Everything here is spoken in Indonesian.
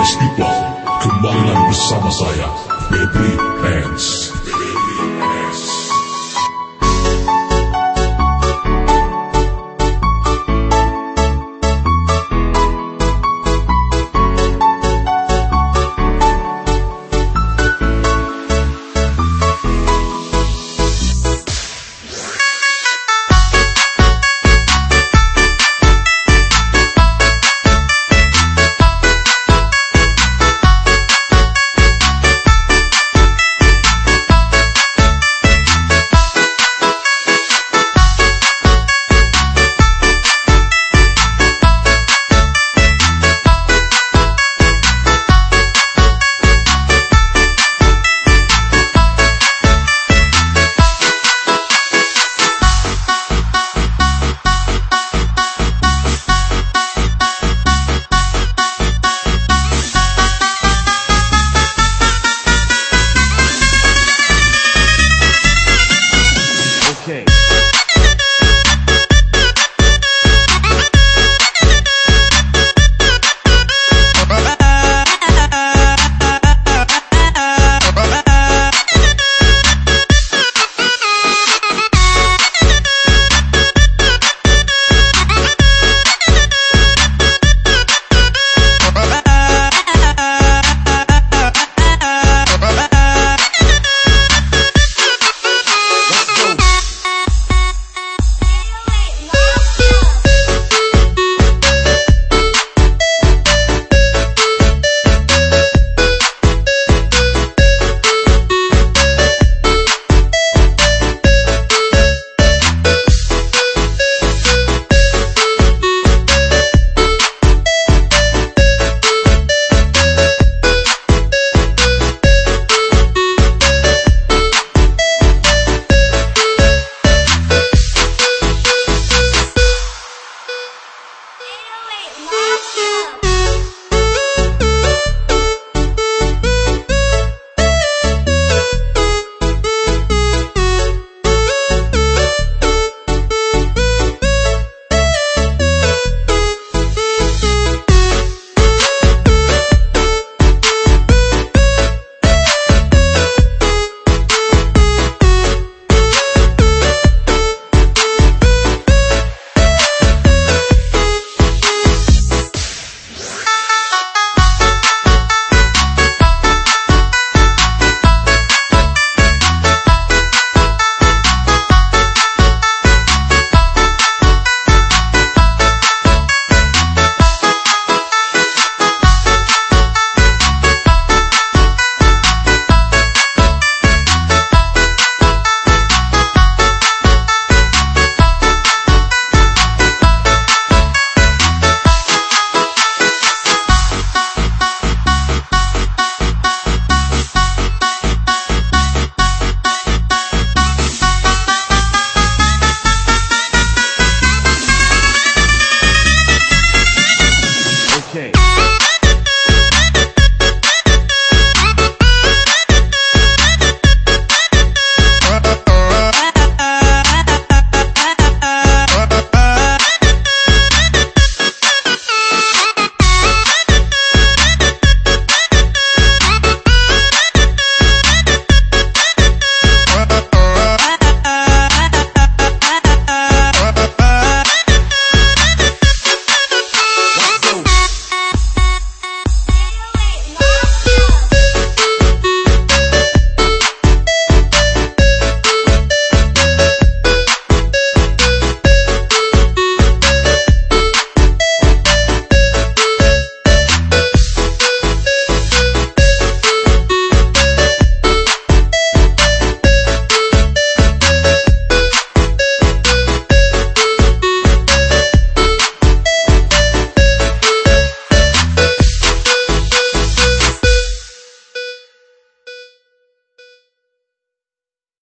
Hello people, kembali lagi bersama saya, Baby Hands.